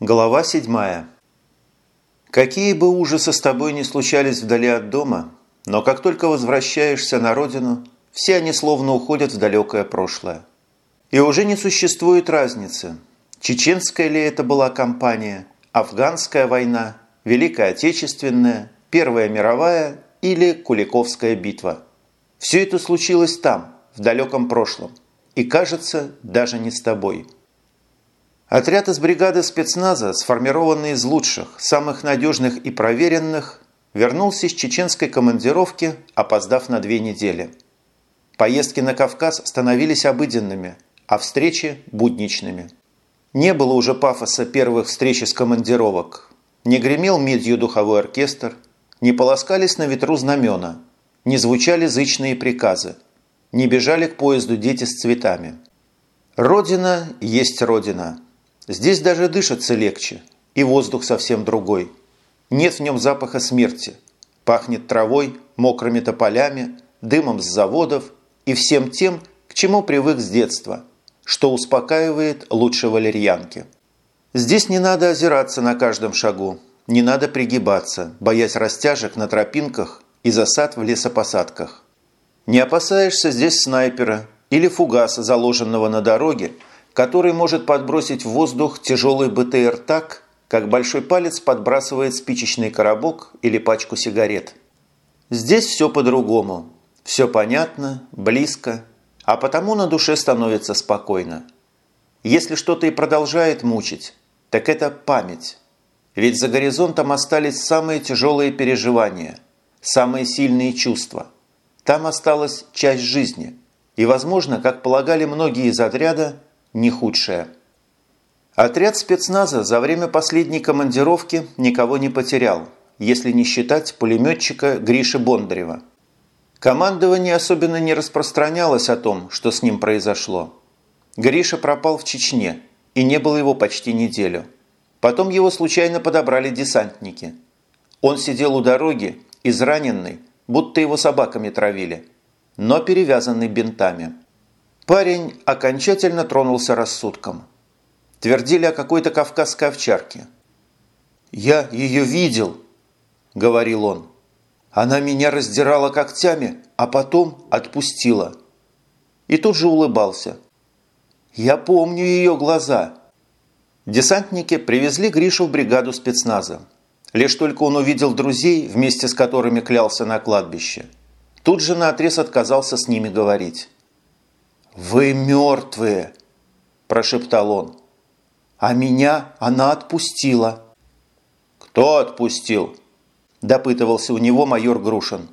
Глава 7. Какие бы ужасы с тобой не случались вдали от дома, но как только возвращаешься на родину, все они словно уходят в далекое прошлое. И уже не существует разницы, чеченская ли это была кампания, афганская война, Великая Отечественная, Первая мировая или Куликовская битва. Все это случилось там, в далеком прошлом, и кажется, даже не с тобой – Отряд из бригады спецназа, сформированный из лучших, самых надежных и проверенных, вернулся из чеченской командировки, опоздав на две недели. Поездки на Кавказ становились обыденными, а встречи – будничными. Не было уже пафоса первых встреч из командировок. Не гремел медью духовой оркестр, не полоскались на ветру знамена, не звучали зычные приказы, не бежали к поезду дети с цветами. Родина есть Родина – Здесь даже дышится легче, и воздух совсем другой. Нет в нем запаха смерти. Пахнет травой, мокрыми тополями, дымом с заводов и всем тем, к чему привык с детства, что успокаивает лучше валерьянки. Здесь не надо озираться на каждом шагу, не надо пригибаться, боясь растяжек на тропинках и засад в лесопосадках. Не опасаешься здесь снайпера или фугаса, заложенного на дороге, который может подбросить в воздух тяжелый БТР так, как большой палец подбрасывает спичечный коробок или пачку сигарет. Здесь все по-другому. Все понятно, близко, а потому на душе становится спокойно. Если что-то и продолжает мучить, так это память. Ведь за горизонтом остались самые тяжелые переживания, самые сильные чувства. Там осталась часть жизни. И, возможно, как полагали многие из отряда, не худшее. Отряд спецназа за время последней командировки никого не потерял, если не считать пулеметчика Гриши Бондарева. Командование особенно не распространялось о том, что с ним произошло. Гриша пропал в Чечне, и не было его почти неделю. Потом его случайно подобрали десантники. Он сидел у дороги, израненный, будто его собаками травили, но перевязанный бинтами. Парень окончательно тронулся рассудком. Твердили о какой-то кавказской овчарке. «Я ее видел», – говорил он. «Она меня раздирала когтями, а потом отпустила». И тут же улыбался. «Я помню ее глаза». Десантники привезли Гришу в бригаду спецназа. Лишь только он увидел друзей, вместе с которыми клялся на кладбище. Тут же наотрез отказался с ними говорить. «Вы мертвые!» – прошептал он. «А меня она отпустила». «Кто отпустил?» – допытывался у него майор Грушин.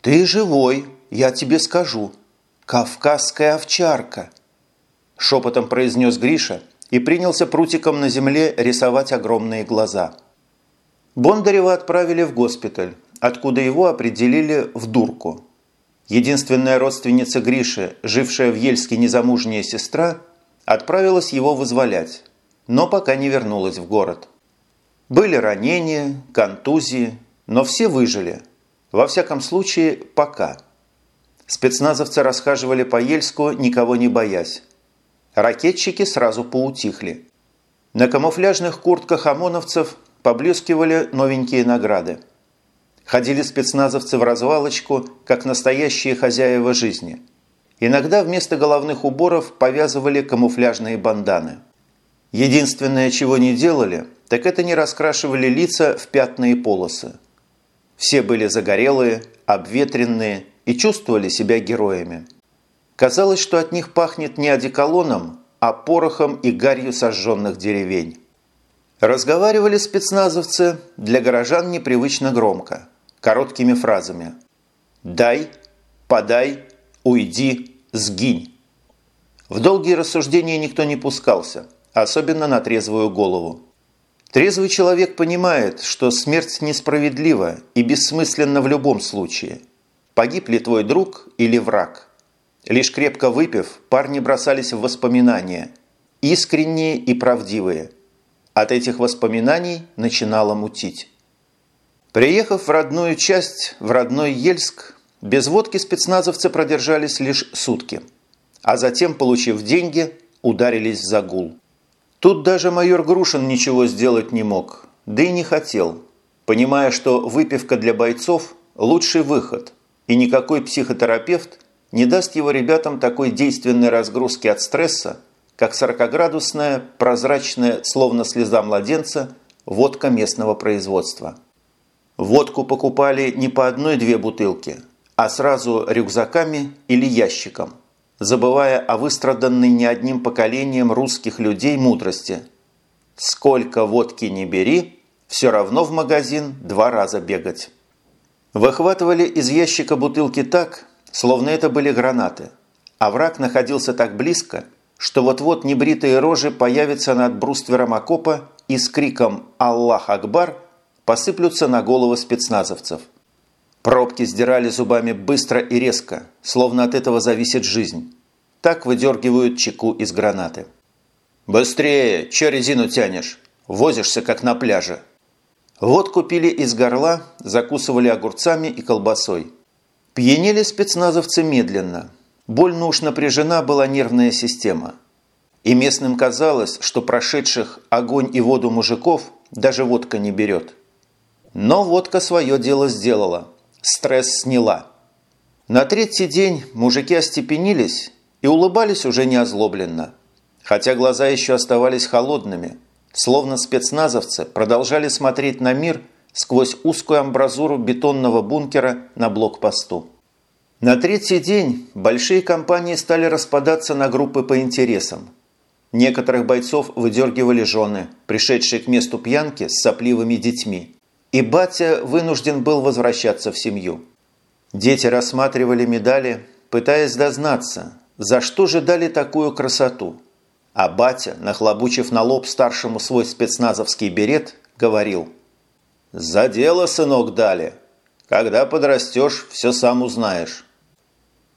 «Ты живой, я тебе скажу. Кавказская овчарка!» Шепотом произнес Гриша и принялся прутиком на земле рисовать огромные глаза. Бондарева отправили в госпиталь, откуда его определили в дурку. Единственная родственница Гриши, жившая в Ельске незамужняя сестра, отправилась его вызволять, но пока не вернулась в город. Были ранения, контузии, но все выжили. Во всяком случае, пока. Спецназовцы расхаживали по Ельску, никого не боясь. Ракетчики сразу поутихли. На камуфляжных куртках ОМОНовцев поблескивали новенькие награды. Ходили спецназовцы в развалочку, как настоящие хозяева жизни. Иногда вместо головных уборов повязывали камуфляжные банданы. Единственное, чего не делали, так это не раскрашивали лица в пятные полосы. Все были загорелые, обветренные и чувствовали себя героями. Казалось, что от них пахнет не одеколоном, а порохом и гарью сожженных деревень. Разговаривали спецназовцы для горожан непривычно громко – короткими фразами «дай», «подай», «уйди», «сгинь». В долгие рассуждения никто не пускался, особенно на трезвую голову. Трезвый человек понимает, что смерть несправедлива и бессмысленна в любом случае. Погиб ли твой друг или враг? Лишь крепко выпив, парни бросались в воспоминания, искренние и правдивые. От этих воспоминаний начинало мутить. Приехав в родную часть, в родной Ельск, без водки спецназовцы продержались лишь сутки, а затем, получив деньги, ударились в загул. Тут даже майор Грушин ничего сделать не мог, да и не хотел, понимая, что выпивка для бойцов – лучший выход, и никакой психотерапевт не даст его ребятам такой действенной разгрузки от стресса, как 40-градусная, прозрачная, словно слеза младенца, водка местного производства. Водку покупали не по одной-две бутылки, а сразу рюкзаками или ящиком – забывая о выстраданной не одним поколением русских людей мудрости. Сколько водки не бери, все равно в магазин два раза бегать. Выхватывали из ящика бутылки так, словно это были гранаты, а враг находился так близко, что вот-вот небритые рожи появятся над бруствером окопа и с криком «Аллах Акбар!» Посыплются на головы спецназовцев – Пробки сдирали зубами быстро и резко, словно от этого зависит жизнь. Так выдергивают чеку из гранаты. «Быстрее! Че резину тянешь? Возишься, как на пляже!» Вот купили из горла, закусывали огурцами и колбасой. Пьянели спецназовцы медленно. Больно уж напряжена была нервная система. И местным казалось, что прошедших огонь и воду мужиков даже водка не берет. Но водка свое дело сделала – стресс сняла. На третий день мужики остепенились и улыбались уже не озлобленно, хотя глаза еще оставались холодными, словно спецназовцы продолжали смотреть на мир сквозь узкую амбразуру бетонного бункера на блокпосту. На третий день большие компании стали распадаться на группы по интересам. Некоторых бойцов выдергивали жены, пришедшие к месту пьянки с сопливыми детьми – и батя вынужден был возвращаться в семью. Дети рассматривали медали, пытаясь дознаться, за что же дали такую красоту. А батя, нахлобучив на лоб старшему свой спецназовский берет, говорил «За дело, сынок, дали. Когда подрастешь, все сам узнаешь».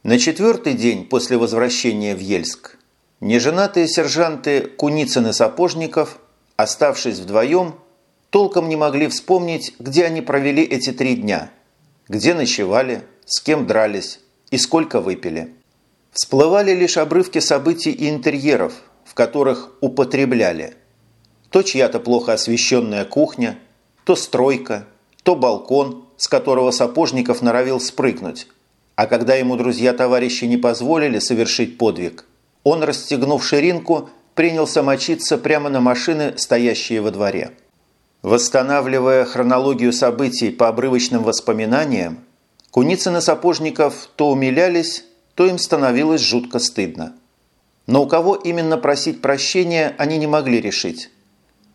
На четвертый день после возвращения в Ельск неженатые сержанты Куницын и Сапожников, оставшись вдвоем, толком не могли вспомнить, где они провели эти три дня, где ночевали, с кем дрались и сколько выпили. Всплывали лишь обрывки событий и интерьеров, в которых употребляли. То чья-то плохо освещенная кухня, то стройка, то балкон, с которого Сапожников норовил спрыгнуть. А когда ему друзья-товарищи не позволили совершить подвиг, он, расстегнув ширинку, принялся мочиться прямо на машины, стоящие во дворе. Восстанавливая хронологию событий по обрывочным воспоминаниям, Куницын и Сапожников то умилялись, то им становилось жутко стыдно. Но у кого именно просить прощения они не могли решить.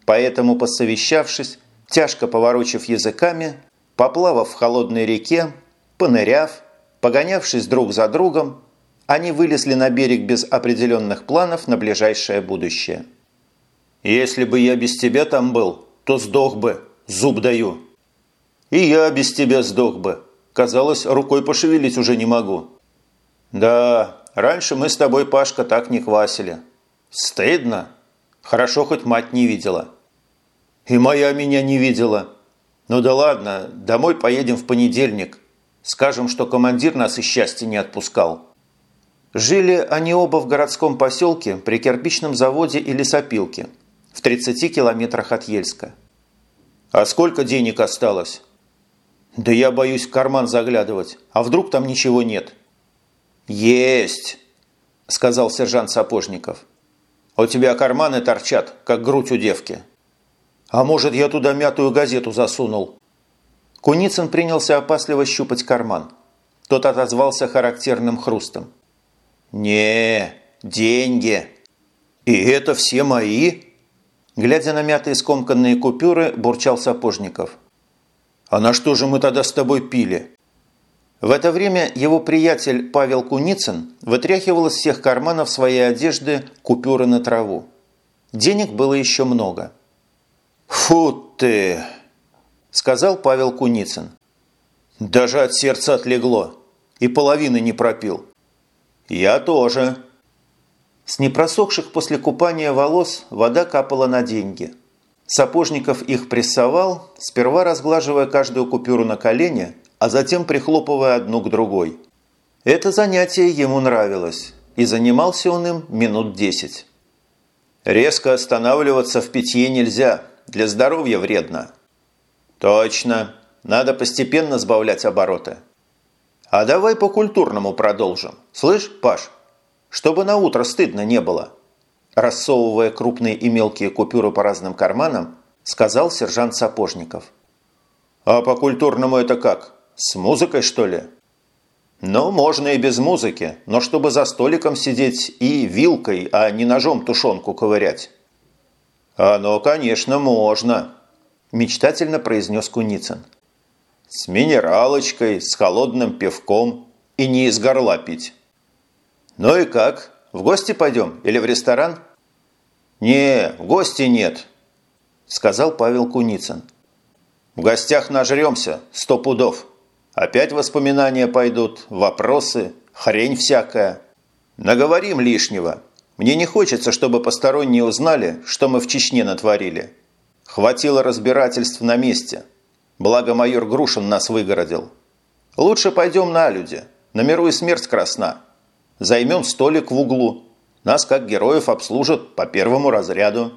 Поэтому, посовещавшись, тяжко поворочив языками, поплавав в холодной реке, поныряв, погонявшись друг за другом, они вылезли на берег без определенных планов на ближайшее будущее. «Если бы я без тебя там был, то сдох бы, зуб даю. И я без тебя сдох бы. Казалось, рукой пошевелить уже не могу. Да, раньше мы с тобой, Пашка, так не квасили. Стыдно. Хорошо, хоть мать не видела. И моя меня не видела. Ну да ладно, домой поедем в понедельник. Скажем, что командир нас из счастья не отпускал. Жили они оба в городском поселке при кирпичном заводе и лесопилке – в 30 километрах от Ельска. «А сколько денег осталось?» «Да я боюсь в карман заглядывать. А вдруг там ничего нет?» «Есть!» – сказал сержант Сапожников. «У тебя карманы торчат, как грудь у девки». «А может, я туда мятую газету засунул?» Куницын принялся опасливо щупать карман. Тот отозвался характерным хрустом. «Не, деньги!» «И это все мои?» Глядя на мятые скомканные купюры, бурчал Сапожников. «А на что же мы тогда с тобой пили?» В это время его приятель Павел Куницын вытряхивал из всех карманов своей одежды купюры на траву. Денег было еще много. «Фу ты!» – сказал Павел Куницын. «Даже от сердца отлегло. И половины не пропил». «Я тоже», с непросохших после купания волос вода капала на деньги. Сапожников их прессовал, сперва разглаживая каждую купюру на колене, а затем прихлопывая одну к другой. Это занятие ему нравилось, и занимался он им минут десять. Резко останавливаться в питье нельзя, для здоровья вредно. Точно, надо постепенно сбавлять обороты. А давай по-культурному продолжим. Слышь, Паш, чтобы на утро стыдно не было. Рассовывая крупные и мелкие купюры по разным карманам, сказал сержант Сапожников. А по-культурному это как? С музыкой, что ли? Ну, можно и без музыки, но чтобы за столиком сидеть и вилкой, а не ножом тушенку ковырять. «Оно, конечно, можно», – мечтательно произнес Куницын. «С минералочкой, с холодным пивком и не из горла пить». «Ну и как? В гости пойдем или в ресторан?» «Не, в гости нет», – сказал Павел Куницын. «В гостях нажремся, сто пудов». Опять воспоминания пойдут, вопросы, хрень всякая. Наговорим лишнего. Мне не хочется, чтобы посторонние узнали, что мы в Чечне натворили. Хватило разбирательств на месте. Благо майор Грушин нас выгородил. Лучше пойдем на люди. На миру и смерть красна. Займем столик в углу. Нас, как героев, обслужат по первому разряду.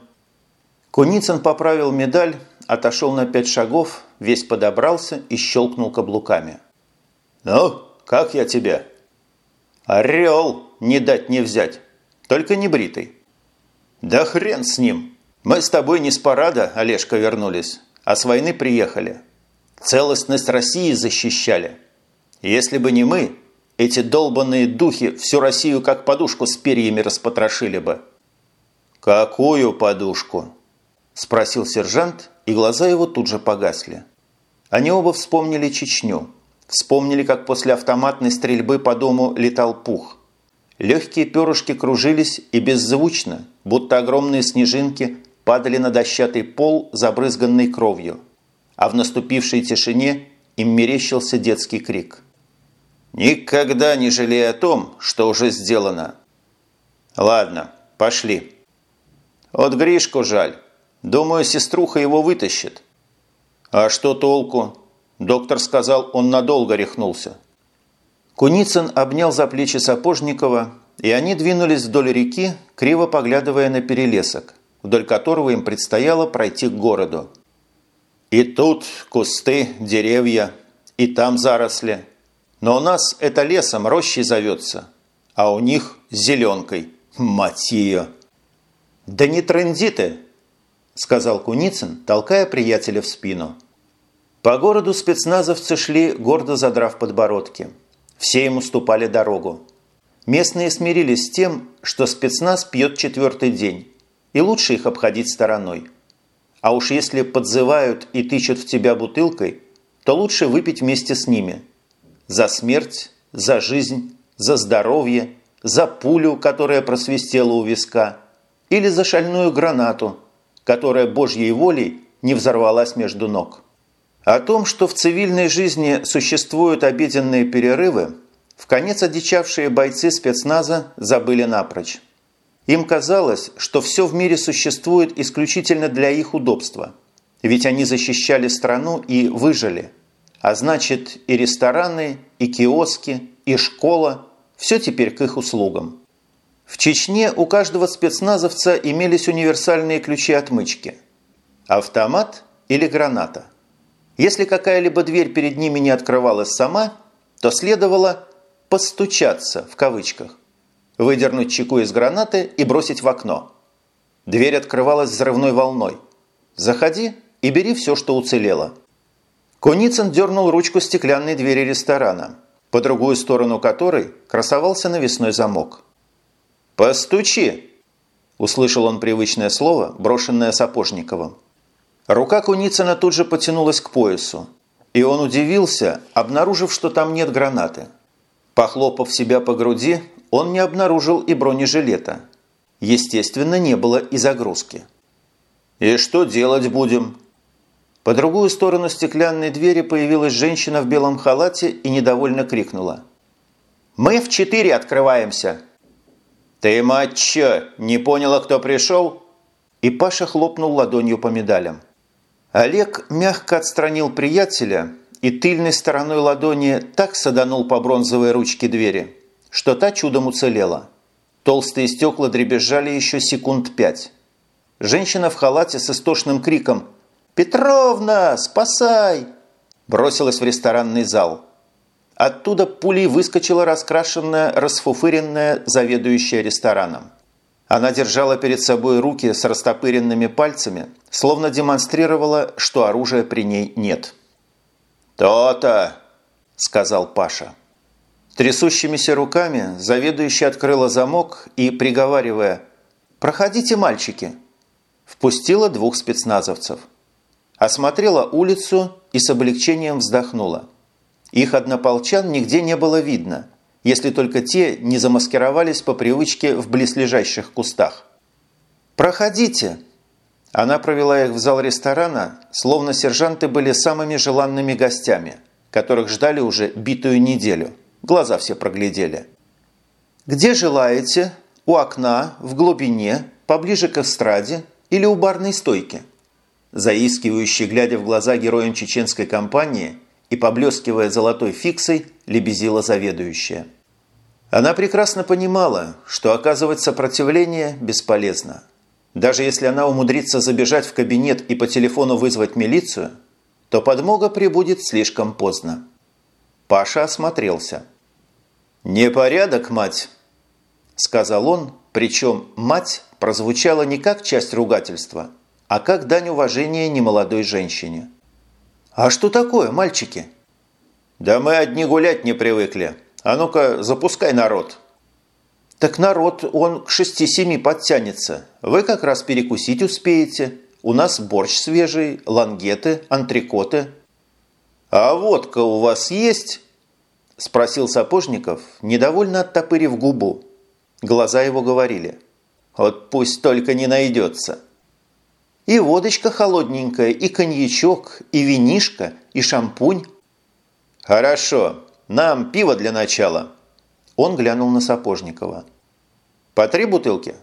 Куницын поправил медаль, отошел на пять шагов, весь подобрался и щелкнул каблуками. «Ну, как я тебе?» «Орел! Не дать не взять! Только не бритый!» «Да хрен с ним! Мы с тобой не с парада, Олежка, вернулись, а с войны приехали. Целостность России защищали. Если бы не мы, эти долбанные духи всю Россию как подушку с перьями распотрошили бы». «Какую подушку?» – спросил сержант, и глаза его тут же погасли. Они оба вспомнили Чечню. Вспомнили, как после автоматной стрельбы по дому летал пух. Легкие перышки кружились и беззвучно, будто огромные снежинки, падали на дощатый пол, забрызганный кровью. А в наступившей тишине им мерещился детский крик. «Никогда не жалей о том, что уже сделано!» «Ладно, пошли!» «От Гришку жаль. Думаю, сеструха его вытащит. А что толку? Доктор сказал, он надолго рехнулся. Куницын обнял за плечи Сапожникова, и они двинулись вдоль реки, криво поглядывая на перелесок, вдоль которого им предстояло пройти к городу. И тут кусты, деревья, и там заросли. Но у нас это лесом, рощей зовется, а у них зеленкой. Мать ее! Да не тренди ты! сказал Куницын, толкая приятеля в спину. По городу спецназовцы шли, гордо задрав подбородки. Все им уступали дорогу. Местные смирились с тем, что спецназ пьет четвертый день, и лучше их обходить стороной. А уж если подзывают и тычут в тебя бутылкой, то лучше выпить вместе с ними. За смерть, за жизнь, за здоровье, за пулю, которая просвистела у виска, или за шальную гранату – которая Божьей волей не взорвалась между ног. О том, что в цивильной жизни существуют обеденные перерывы, в конец одичавшие бойцы спецназа забыли напрочь. Им казалось, что все в мире существует исключительно для их удобства, ведь они защищали страну и выжили. А значит, и рестораны, и киоски, и школа – все теперь к их услугам. В Чечне у каждого спецназовца имелись универсальные ключи отмычки. Автомат или граната. Если какая-либо дверь перед ними не открывалась сама, то следовало «постучаться» в кавычках, выдернуть чеку из гранаты и бросить в окно. Дверь открывалась взрывной волной. Заходи и бери все, что уцелело. Куницын дернул ручку стеклянной двери ресторана, по другую сторону которой красовался навесной замок. «Постучи!» – услышал он привычное слово, брошенное Сапожниковым. Рука Куницына тут же потянулась к поясу, и он удивился, обнаружив, что там нет гранаты. Похлопав себя по груди, он не обнаружил и бронежилета. Естественно, не было и загрузки. «И что делать будем?» По другую сторону стеклянной двери появилась женщина в белом халате и недовольно крикнула. «Мы в четыре открываемся!» «Ты, мать, чё, не поняла, кто пришел?» И Паша хлопнул ладонью по медалям. Олег мягко отстранил приятеля и тыльной стороной ладони так саданул по бронзовой ручке двери, что та чудом уцелела. Толстые стекла дребезжали еще секунд пять, Женщина в халате с истошным криком «Петровна, спасай!» бросилась в ресторанный зал. Оттуда пулей выскочила раскрашенная, расфуфыренная заведующая рестораном. Она держала перед собой руки с растопыренными пальцами, словно демонстрировала, что оружия при ней нет. «То-то!» – сказал Паша. Трясущимися руками заведующая открыла замок и, приговаривая «Проходите, мальчики!» впустила двух спецназовцев. Осмотрела улицу и с облегчением вздохнула. Их однополчан нигде не было видно – если только те не замаскировались по привычке в близлежащих кустах. «Проходите!» Она провела их в зал ресторана, словно сержанты были самыми желанными гостями, которых ждали уже битую неделю. Глаза все проглядели. «Где желаете? У окна, в глубине, поближе к эстраде или у барной стойки?» Заискивающий, глядя в глаза героям чеченской кампании и поблескивая золотой фиксой, лебезила заведующая. Она прекрасно понимала, что оказывать сопротивление бесполезно. Даже если она умудрится забежать в кабинет и по телефону вызвать милицию, то подмога прибудет слишком поздно. Паша осмотрелся. «Непорядок, мать!» – сказал он, причем «мать» прозвучала не как часть ругательства, а как дань уважения немолодой женщине. «А что такое, мальчики?» «Да мы одни гулять не привыкли», а ну-ка, запускай народ. Так народ, он к шести-семи подтянется. Вы как раз перекусить успеете. У нас борщ свежий, лангеты, антрикоты. А водка у вас есть? Спросил Сапожников, недовольно оттопырив губу. Глаза его говорили. Вот пусть только не найдется. И водочка холодненькая, и коньячок, и винишка, и шампунь. Хорошо, нам пиво для начала». Он глянул на Сапожникова. «По три бутылки?»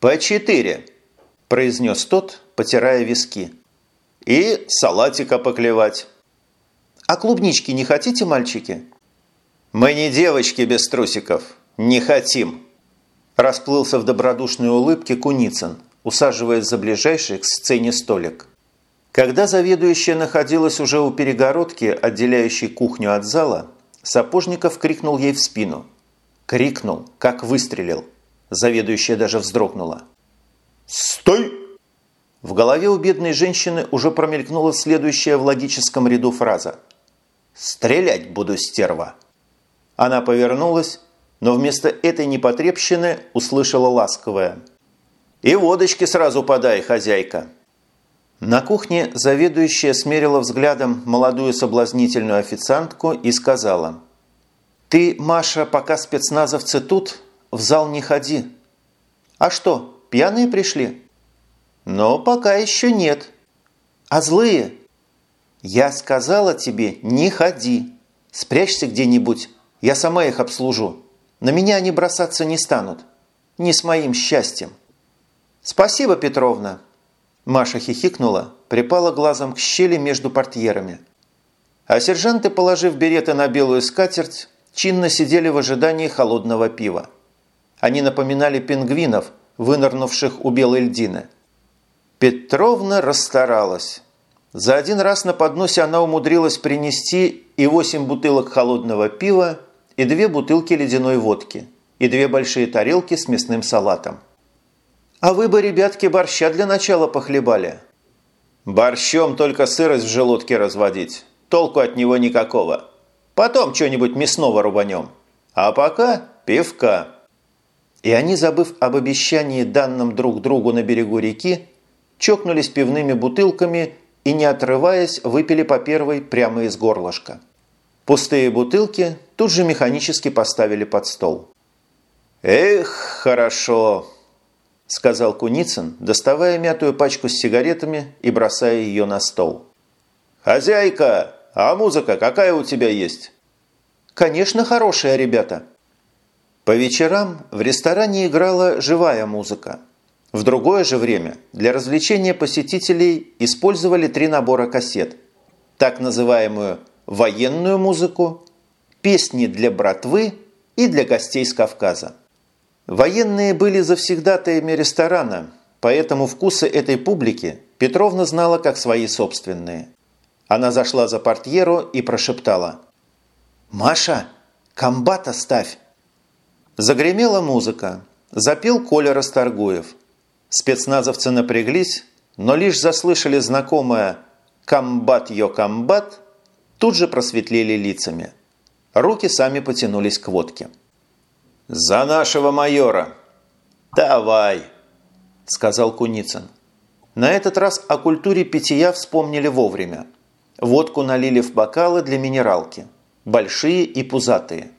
«По четыре», – произнес тот, потирая виски. «И салатика поклевать». «А клубнички не хотите, мальчики?» «Мы не девочки без трусиков. Не хотим». Расплылся в добродушной улыбке Куницын, усаживаясь за ближайший к сцене столик. Когда заведующая находилась уже у перегородки, отделяющей кухню от зала, Сапожников крикнул ей в спину. Крикнул, как выстрелил. Заведующая даже вздрогнула. «Стой!» В голове у бедной женщины уже промелькнула следующая в логическом ряду фраза. «Стрелять буду, стерва!» Она повернулась, но вместо этой непотребщины услышала ласковое. «И водочки сразу подай, хозяйка!» На кухне заведующая смерила взглядом молодую соблазнительную официантку и сказала «Ты, Маша, пока спецназовцы тут, в зал не ходи». «А что, пьяные пришли?» «Но пока еще нет». «А злые?» «Я сказала тебе, не ходи. Спрячься где-нибудь, я сама их обслужу. На меня они бросаться не станут. Не с моим счастьем». «Спасибо, Петровна», Маша хихикнула, припала глазом к щели между портьерами. А сержанты, положив береты на белую скатерть, чинно сидели в ожидании холодного пива. Они напоминали пингвинов, вынырнувших у белой льдины. Петровна расстаралась. За один раз на подносе она умудрилась принести и восемь бутылок холодного пива, и две бутылки ледяной водки, и две большие тарелки с мясным салатом. А вы бы, ребятки, борща для начала похлебали. Борщом только сырость в желудке разводить. Толку от него никакого. Потом что-нибудь мясного рубанем. А пока пивка. И они, забыв об обещании данным друг другу на берегу реки, чокнулись пивными бутылками и, не отрываясь, выпили по первой прямо из горлышка. Пустые бутылки тут же механически поставили под стол. «Эх, хорошо!» – сказал Куницын, доставая мятую пачку с сигаретами и бросая ее на стол. «Хозяйка, а музыка какая у тебя есть?» «Конечно, хорошая, ребята». По вечерам в ресторане играла живая музыка. В другое же время для развлечения посетителей использовали три набора кассет. Так называемую военную музыку, песни для братвы и для гостей с Кавказа. Военные были завсегдатаями ресторана, поэтому вкусы этой публики Петровна знала как свои собственные. Она зашла за портьеру и прошептала. «Маша, комбата ставь!» Загремела музыка. Запел Коля Расторгуев. Спецназовцы напряглись, но лишь заслышали знакомое «Комбат, йо, комбат!» тут же просветлели лицами. Руки сами потянулись к водке. «За нашего майора!» «Давай!» – сказал Куницын. На этот раз о культуре питья вспомнили вовремя. Водку налили в бокалы для минералки. Большие и пузатые.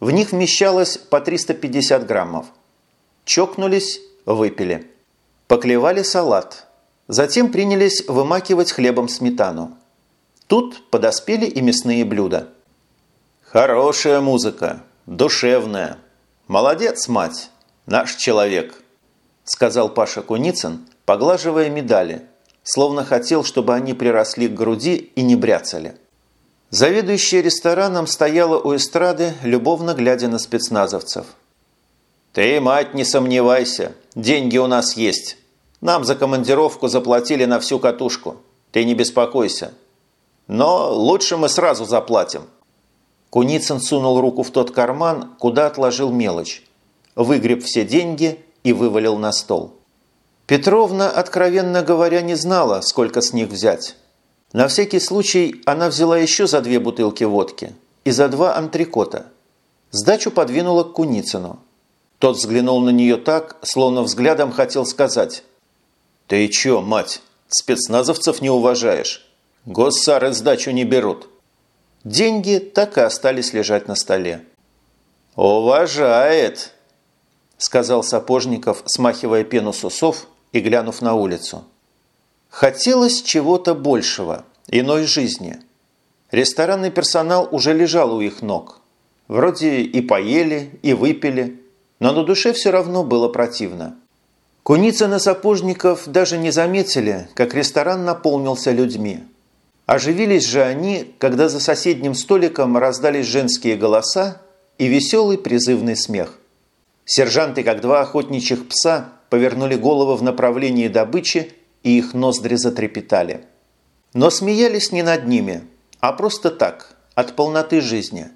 В них вмещалось по 350 граммов. Чокнулись, выпили. Поклевали салат. Затем принялись вымакивать хлебом сметану. Тут подоспели и мясные блюда. «Хорошая музыка, душевная. Молодец, мать, наш человек», сказал Паша Куницын, поглаживая медали, словно хотел, чтобы они приросли к груди и не бряцали. Заведующая рестораном стояла у эстрады, любовно глядя на спецназовцев. «Ты, мать, не сомневайся, деньги у нас есть. Нам за командировку заплатили на всю катушку. Ты не беспокойся. Но лучше мы сразу заплатим». Куницын сунул руку в тот карман, куда отложил мелочь. Выгреб все деньги и вывалил на стол. Петровна, откровенно говоря, не знала, сколько с них взять. На всякий случай она взяла еще за две бутылки водки и за два антрикота. Сдачу подвинула к Куницыну. Тот взглянул на нее так, словно взглядом хотел сказать «Ты че, мать, спецназовцев не уважаешь? Госсары сдачу не берут». Деньги так и остались лежать на столе. «Уважает!» – сказал Сапожников, смахивая пену с усов и глянув на улицу. Хотелось чего-то большего, иной жизни. Ресторанный персонал уже лежал у их ног. Вроде и поели, и выпили, но на душе все равно было противно. Куницын и Сапожников даже не заметили, как ресторан наполнился людьми. Оживились же они, когда за соседним столиком раздались женские голоса и веселый призывный смех. Сержанты, как два охотничьих пса, повернули головы в направлении добычи, и их ноздри затрепетали. Но смеялись не над ними, а просто так, от полноты жизни.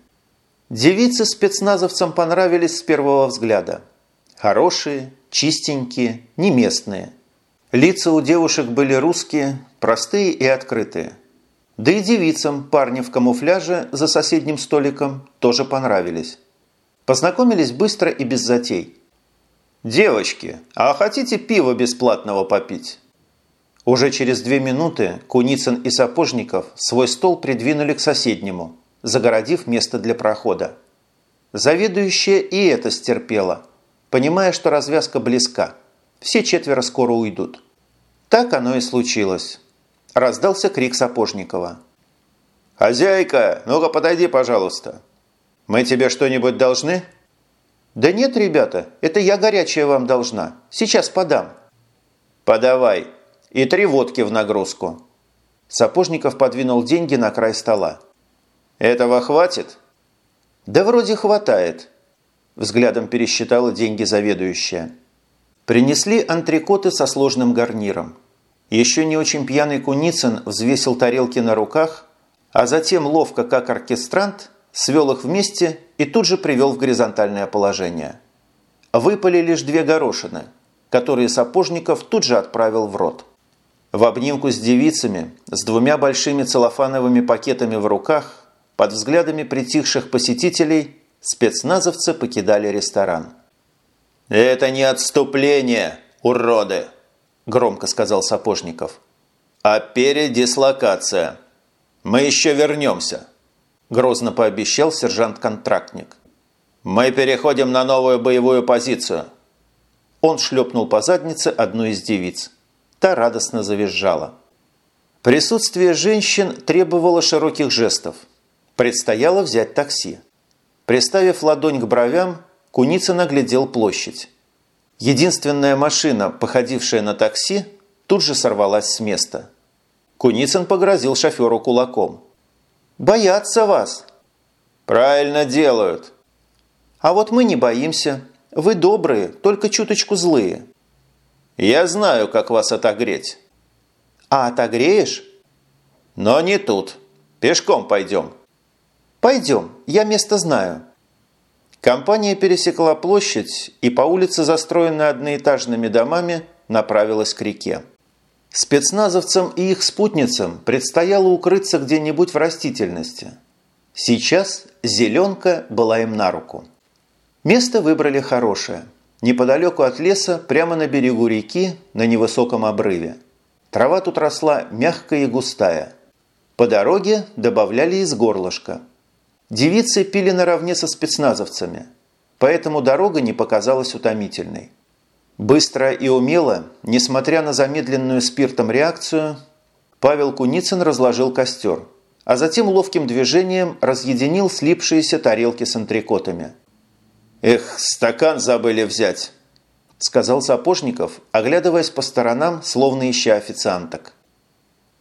Девицы спецназовцам понравились с первого взгляда. Хорошие, чистенькие, не местные. Лица у девушек были русские, простые и открытые. Да и девицам парни в камуфляже за соседним столиком тоже понравились. Познакомились быстро и без затей. «Девочки, а хотите пиво бесплатного попить?» Уже через две минуты Куницын и Сапожников свой стол придвинули к соседнему, загородив место для прохода. Заведующая и это стерпела, понимая, что развязка близка. Все четверо скоро уйдут. Так оно и случилось. Раздался крик Сапожникова. «Хозяйка, ну-ка подойди, пожалуйста. Мы тебе что-нибудь должны?» «Да нет, ребята, это я горячая вам должна. Сейчас подам». «Подавай. И три водки в нагрузку». Сапожников подвинул деньги на край стола. «Этого хватит?» «Да вроде хватает», – взглядом пересчитала деньги заведующая. Принесли антрикоты со сложным гарниром. Еще не очень пьяный Куницын взвесил тарелки на руках, а затем ловко, как оркестрант, свел их вместе и тут же привел в горизонтальное положение. Выпали лишь две горошины, которые Сапожников тут же отправил в рот. В обнимку с девицами, с двумя большими целлофановыми пакетами в руках, под взглядами притихших посетителей, спецназовцы покидали ресторан. «Это не отступление, уроды!» – громко сказал Сапожников. «А передислокация. Мы еще вернемся», – грозно пообещал сержант-контрактник. «Мы переходим на новую боевую позицию». Он шлепнул по заднице одну из девиц. Та радостно завизжала. Присутствие женщин требовало широких жестов. Предстояло взять такси. Приставив ладонь к бровям, Куницын оглядел площадь. Единственная машина, походившая на такси, тут же сорвалась с места. Куницын погрозил шоферу кулаком. «Боятся вас!» «Правильно делают!» «А вот мы не боимся. Вы добрые, только чуточку злые». Я знаю, как вас отогреть». «А отогреешь?» «Но не тут. Пешком пойдем». «Пойдем, я место знаю». Компания пересекла площадь и по улице, застроенной одноэтажными домами, направилась к реке. Спецназовцам и их спутницам предстояло укрыться где-нибудь в растительности. Сейчас зеленка была им на руку. Место выбрали хорошее. Неподалеку от леса, прямо на берегу реки, на невысоком обрыве. Трава тут росла мягкая и густая. По дороге добавляли из горлышка. Девицы пили наравне со спецназовцами, поэтому дорога не показалась утомительной. Быстро и умело, несмотря на замедленную спиртом реакцию, Павел Куницын разложил костер, а затем ловким движением разъединил слипшиеся тарелки с антрикотами. «Эх, стакан забыли взять!» – сказал Сапожников, оглядываясь по сторонам, словно ища официанток.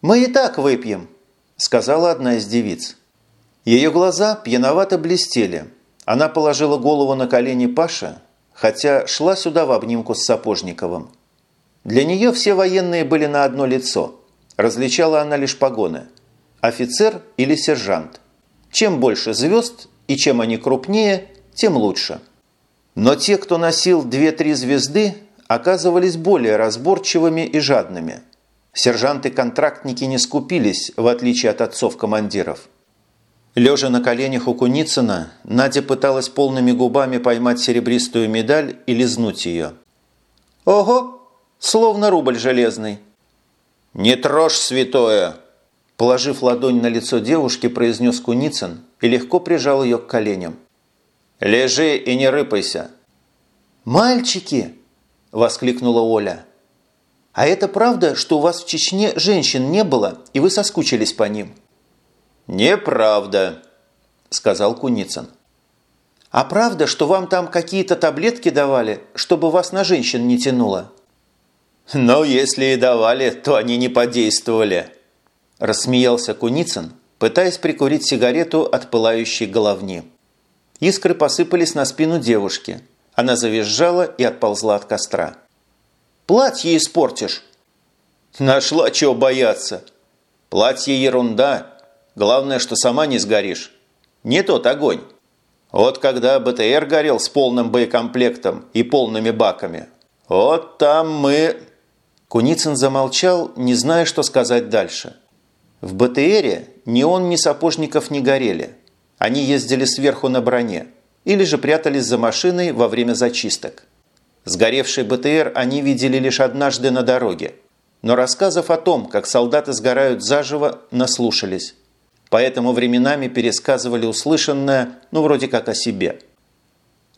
«Мы и так выпьем», – сказала одна из девиц. Ее глаза пьяновато блестели. Она положила голову на колени Паши, хотя шла сюда в обнимку с Сапожниковым. Для нее все военные были на одно лицо. Различала она лишь погоны. Офицер или сержант. Чем больше звезд и чем они крупнее, тем лучше. Но те, кто носил две-три звезды, оказывались более разборчивыми и жадными. Сержанты-контрактники не скупились, в отличие от отцов-командиров. Лежа на коленях у Куницына, Надя пыталась полными губами поймать серебристую медаль и лизнуть ее. «Ого! Словно рубль железный!» «Не трожь, святое!» Положив ладонь на лицо девушки, произнес Куницын и легко прижал ее к коленям. «Лежи и не рыпайся!» «Мальчики!» – воскликнула Оля. «А это правда, что у вас в Чечне женщин не было, и вы соскучились по ним?» «Неправда», – сказал Куницын. «А правда, что вам там какие-то таблетки давали, чтобы вас на женщин не тянуло?» «Но если и давали, то они не подействовали», – рассмеялся Куницын, пытаясь прикурить сигарету от пылающей головни. Искры посыпались на спину девушки. Она завизжала и отползла от костра. «Платье испортишь!» «Нашла чего бояться!» «Платье ерунда, Главное, что сама не сгоришь. Не тот огонь. Вот когда БТР горел с полным боекомплектом и полными баками, вот там мы...» Куницын замолчал, не зная, что сказать дальше. В БТРе ни он, ни Сапожников не горели. Они ездили сверху на броне или же прятались за машиной во время зачисток. Сгоревший БТР они видели лишь однажды на дороге. Но рассказов о том, как солдаты сгорают заживо, наслушались поэтому временами пересказывали услышанное, ну, вроде как о себе.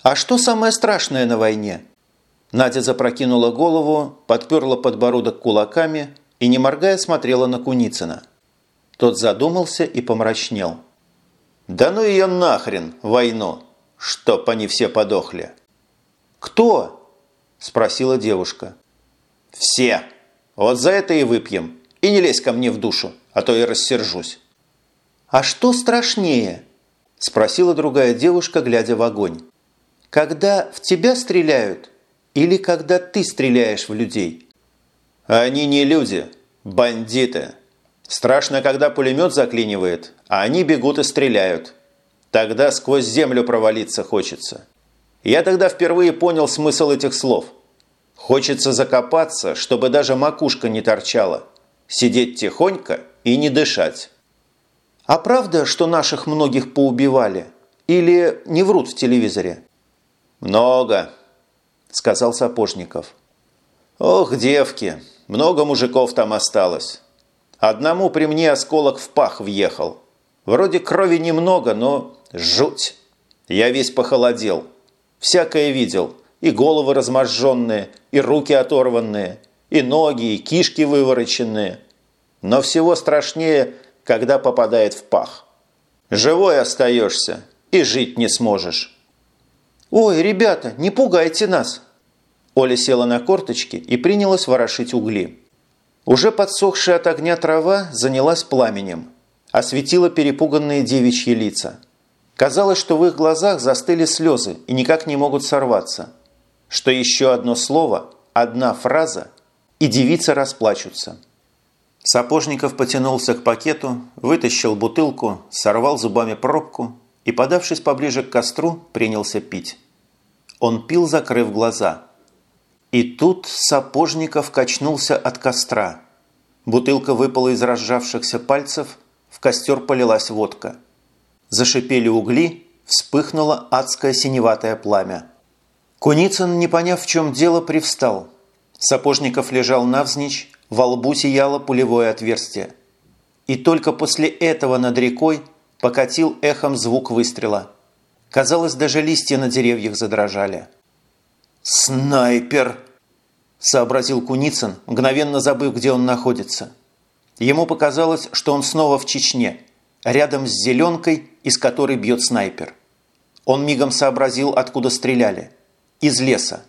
«А что самое страшное на войне?» Надя запрокинула голову, подперла подбородок кулаками и, не моргая, смотрела на Куницына. Тот задумался и помрачнел. «Да ну ее нахрен, войну! Чтоб они все подохли!» «Кто?» – спросила девушка. «Все! Вот за это и выпьем. И не лезь ко мне в душу, а то я рассержусь». «А что страшнее?» – спросила другая девушка, глядя в огонь. «Когда в тебя стреляют или когда ты стреляешь в людей?» «Они не люди, бандиты. Страшно, когда пулемет заклинивает, а они бегут и стреляют. Тогда сквозь землю провалиться хочется. Я тогда впервые понял смысл этих слов. Хочется закопаться, чтобы даже макушка не торчала, сидеть тихонько и не дышать». А правда, что наших многих поубивали? Или не врут в телевизоре? Много, сказал Сапожников. Ох, девки, много мужиков там осталось. Одному при мне осколок в пах въехал. Вроде крови немного, но жуть. Я весь похолодел. Всякое видел. И головы разможженные, и руки оторванные, и ноги, и кишки вывороченные. Но всего страшнее когда попадает в пах. Живой остаешься и жить не сможешь. «Ой, ребята, не пугайте нас!» Оля села на корточки и принялась ворошить угли. Уже подсохшая от огня трава занялась пламенем, осветила перепуганные девичьи лица. Казалось, что в их глазах застыли слезы и никак не могут сорваться. Что еще одно слово, одна фраза, и девицы расплачутся. Сапожников потянулся к пакету, вытащил бутылку, сорвал зубами пробку и, подавшись поближе к костру, принялся пить. Он пил, закрыв глаза. И тут Сапожников качнулся от костра. Бутылка выпала из разжавшихся пальцев, в костер полилась водка. Зашипели угли, вспыхнуло адское синеватое пламя. Куницын, не поняв, в чем дело, привстал. Сапожников лежал навзничь, во лбу сияло пулевое отверстие. И только после этого над рекой покатил эхом звук выстрела. Казалось, даже листья на деревьях задрожали. «Снайпер!» – сообразил Куницын, мгновенно забыв, где он находится. Ему показалось, что он снова в Чечне, рядом с зеленкой, из которой бьет снайпер. Он мигом сообразил, откуда стреляли. Из леса.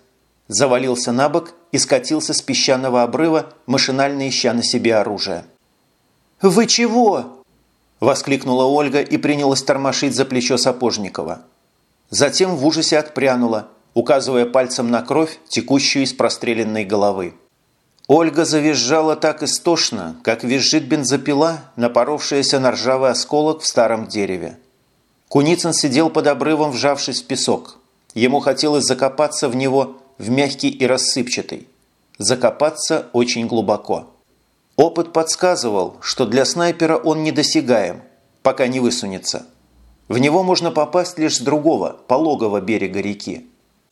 Завалился на бок и скатился с песчаного обрыва, машинально ища на себе оружие. «Вы чего?» – воскликнула Ольга и принялась тормошить за плечо Сапожникова. Затем в ужасе отпрянула, указывая пальцем на кровь, текущую из простреленной головы. Ольга завизжала так истошно, как визжит бензопила, напоровшаяся на ржавый осколок в старом дереве. Куницын сидел под обрывом, вжавшись в песок. Ему хотелось закопаться в него в мягкий и рассыпчатый. Закопаться очень глубоко. Опыт подсказывал, что для снайпера он недосягаем, пока не высунется. В него можно попасть лишь с другого, пологого берега реки.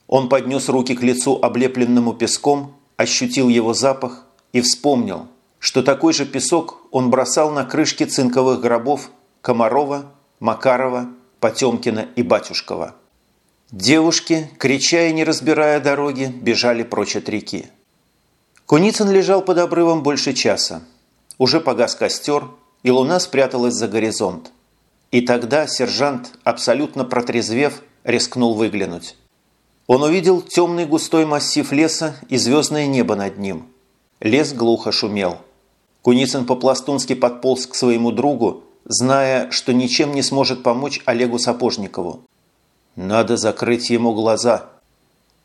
Он поднес руки к лицу, облепленному песком, ощутил его запах и вспомнил, что такой же песок он бросал на крышки цинковых гробов Комарова, Макарова, Потемкина и Батюшкова. Девушки, крича и не разбирая дороги, бежали прочь от реки. Куницын лежал под обрывом больше часа. Уже погас костер, и луна спряталась за горизонт. И тогда сержант, абсолютно протрезвев, рискнул выглянуть. Он увидел темный густой массив леса и звездное небо над ним. Лес глухо шумел. Куницын по-пластунски подполз к своему другу, зная, что ничем не сможет помочь Олегу Сапожникову. Надо закрыть ему глаза.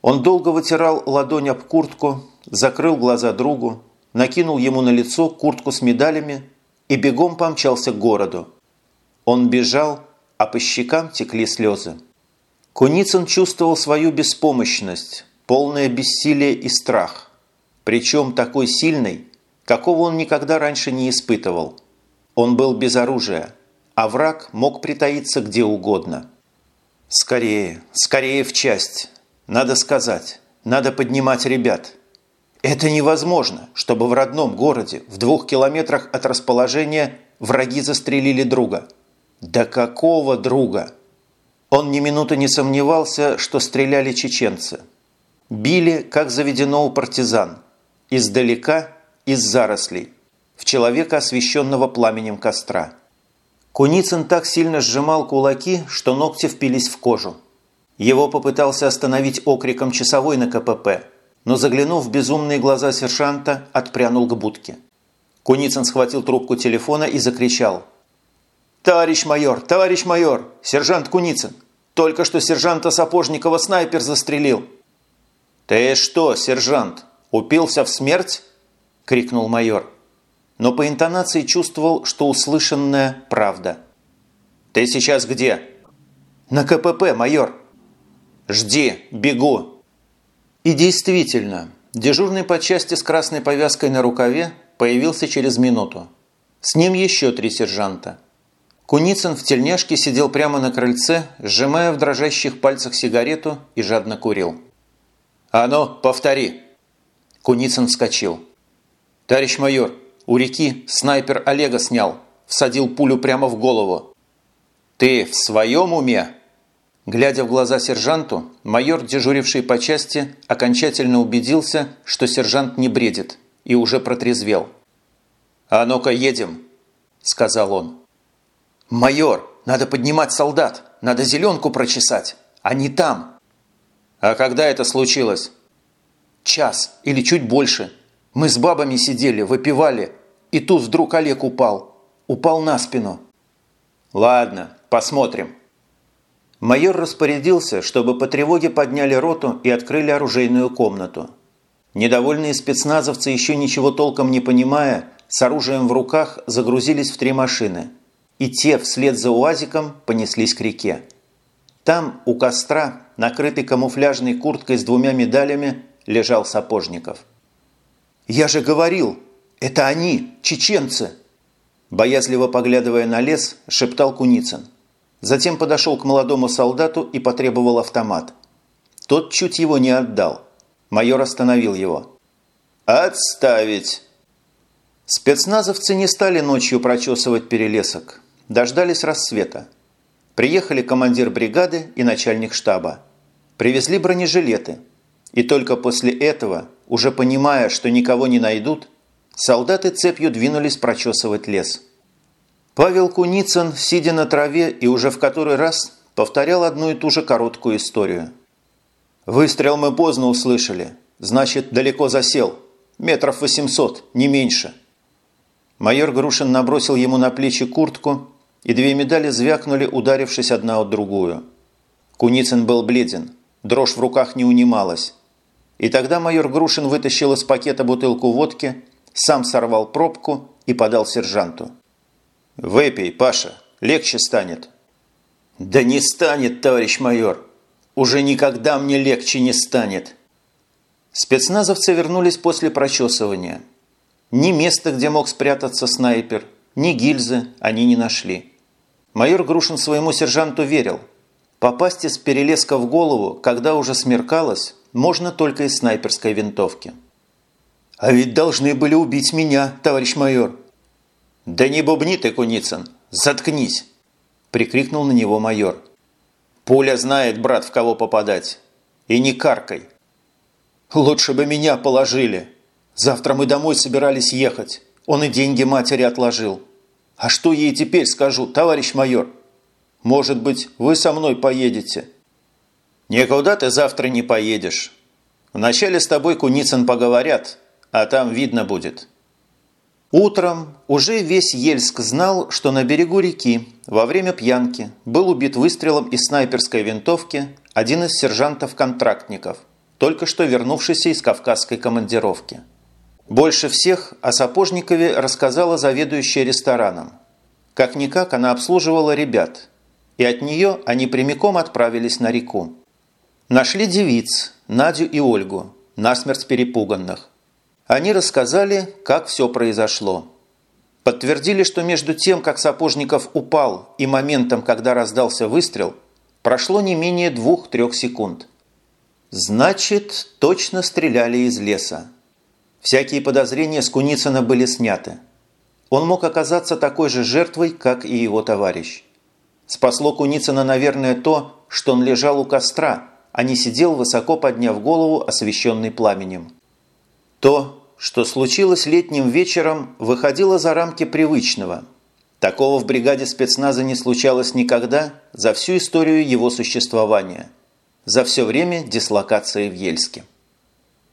Он долго вытирал ладонь об куртку, закрыл глаза другу, накинул ему на лицо куртку с медалями и бегом помчался к городу. Он бежал, а по щекам текли слезы. Куницын чувствовал свою беспомощность, полное бессилие и страх. Причем такой сильный, какого он никогда раньше не испытывал. Он был без оружия, а враг мог притаиться где угодно – «Скорее, скорее в часть. Надо сказать, надо поднимать ребят. Это невозможно, чтобы в родном городе, в двух километрах от расположения, враги застрелили друга. Да какого друга?» Он ни минуты не сомневался, что стреляли чеченцы. Били, как заведено у партизан. Издалека, из зарослей. В человека, освещенного пламенем костра. Куницын так сильно сжимал кулаки, что ногти впились в кожу. Его попытался остановить окриком часовой на КПП, но заглянув в безумные глаза сержанта, отпрянул к будке. Куницын схватил трубку телефона и закричал. «Товарищ майор! Товарищ майор! Сержант Куницын! Только что сержанта Сапожникова снайпер застрелил!» «Ты что, сержант, упился в смерть?» – крикнул майор но по интонации чувствовал, что услышанное – правда. «Ты сейчас где?» «На КПП, майор». «Жди, бегу». И действительно, дежурный по части с красной повязкой на рукаве появился через минуту. С ним еще три сержанта. Куницын в тельняшке сидел прямо на крыльце, сжимая в дрожащих пальцах сигарету и жадно курил. «А ну, повтори!» Куницын вскочил. «Товарищ майор, у реки снайпер Олега снял, всадил пулю прямо в голову. «Ты в своем уме?» Глядя в глаза сержанту, майор, дежуривший по части, окончательно убедился, что сержант не бредит, и уже протрезвел. «А ну-ка, едем!» – сказал он. «Майор, надо поднимать солдат, надо зеленку прочесать, они там!» «А когда это случилось?» «Час или чуть больше. Мы с бабами сидели, выпивали, и тут вдруг Олег упал. Упал на спину. «Ладно, посмотрим». Майор распорядился, чтобы по тревоге подняли роту и открыли оружейную комнату. Недовольные спецназовцы, еще ничего толком не понимая, с оружием в руках загрузились в три машины. И те вслед за УАЗиком понеслись к реке. Там, у костра, накрытый камуфляжной курткой с двумя медалями, лежал Сапожников. «Я же говорил, это они, чеченцы!» Боязливо поглядывая на лес, шептал Куницын. Затем подошел к молодому солдату и потребовал автомат. Тот чуть его не отдал. Майор остановил его. «Отставить!» Спецназовцы не стали ночью прочесывать перелесок. Дождались рассвета. Приехали командир бригады и начальник штаба. Привезли бронежилеты. И только после этого, уже понимая, что никого не найдут, солдаты цепью двинулись прочесывать лес. Павел Куницын, сидя на траве и уже в который раз, повторял одну и ту же короткую историю. «Выстрел мы поздно услышали. Значит, далеко засел. Метров 800, не меньше». Майор Грушин набросил ему на плечи куртку и две медали звякнули, ударившись одна от другую. Куницын был бледен, дрожь в руках не унималась. И тогда майор Грушин вытащил из пакета бутылку водки, сам сорвал пробку и подал сержанту. «Выпей, Паша, легче станет». «Да не станет, товарищ майор. Уже никогда мне легче не станет». Спецназовцы вернулись после прочесывания. Ни места, где мог спрятаться снайпер, ни гильзы они не нашли. Майор Грушин своему сержанту верил. Попасть из перелеска в голову, когда уже смеркалось, можно только из снайперской винтовки. «А ведь должны были убить меня, товарищ майор!» «Да не бубни ты, Куницын! Заткнись!» – прикрикнул на него майор. «Пуля знает, брат, в кого попадать. И не каркай!» «Лучше бы меня положили. Завтра мы домой собирались ехать. Он и деньги матери отложил. А что ей теперь скажу, товарищ майор? Может быть, вы со мной поедете?» «Никуда ты завтра не поедешь. Вначале с тобой Куницын поговорят, а там видно будет». Утром уже весь Ельск знал, что на берегу реки во время пьянки был убит выстрелом из снайперской винтовки один из сержантов-контрактников, только что вернувшийся из кавказской командировки. Больше всех о Сапожникове рассказала заведующая рестораном. Как-никак она обслуживала ребят, и от нее они прямиком отправились на реку. Нашли девиц, Надю и Ольгу, насмерть перепуганных. Они рассказали, как все произошло. Подтвердили, что между тем, как Сапожников упал, и моментом, когда раздался выстрел, прошло не менее двух-трех секунд. Значит, точно стреляли из леса. Всякие подозрения с Куницына были сняты. Он мог оказаться такой же жертвой, как и его товарищ. Спасло Куницына, наверное, то, что он лежал у костра, а не сидел, высоко подняв голову, освещенный пламенем. То, что случилось летним вечером, выходило за рамки привычного. Такого в бригаде спецназа не случалось никогда за всю историю его существования, за все время дислокации в Ельске.